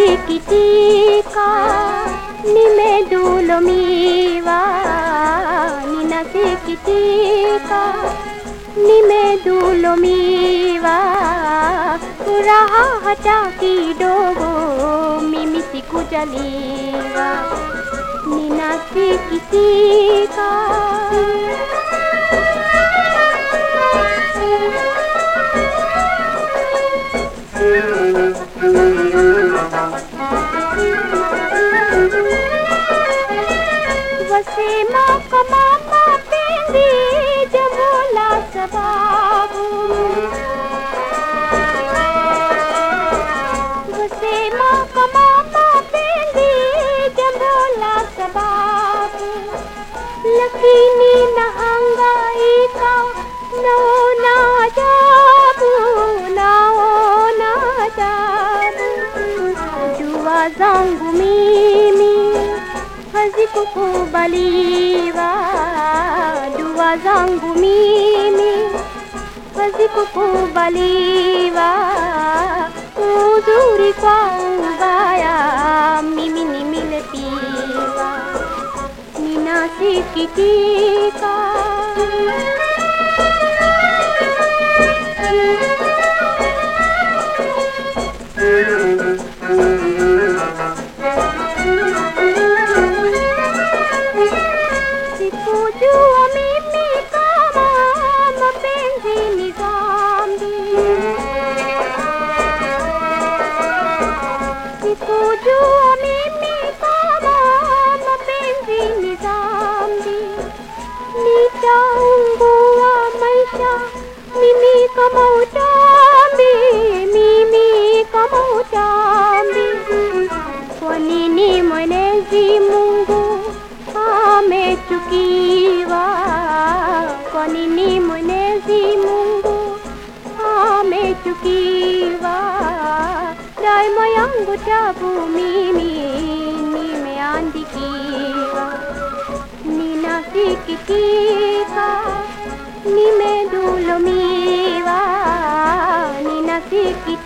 ಟಿಕಿಟೀಕಾ ನಿಮೆದುಲು ಮೀವಾ ನಿನಸಿ ಕಿಟೀಕಾ ನಿಮೆದುಲು ಮೀವಾ ಪುರಹ ಹಚಾಕಿ ಡೋಗೋ ಮಿಮಿಸಿ ಕುಜಲೀವಾ ನಿನಸಿ ಕಿಟೀಕಾ Thank you. Mapenzi jambo la sababu, wasema kama mapenzi jambo la sababu, lakini nahangaika, naona ajabu, naona ajabu, jua zangu mimi hazikukubaliwa, dua zangu mimi. Hazikukubaliwa, uzuri kwa ubaya mimi nimelepiwa, ninasikitika mimi kama utambi, mimi kama utambi. Kwa nini Mwenyezi Mungu amechukiwa? Kwa nini Mwenyezi Mungu amechukiwa? Daima yangu tabu mimi nimeandikiwa, ninasikitika, nimedhulumiwa,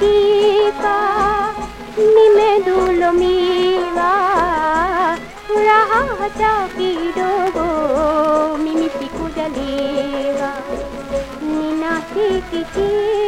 sentita nimedulo miwa rahaja kidogo mimi sikujaliwa ninasikitika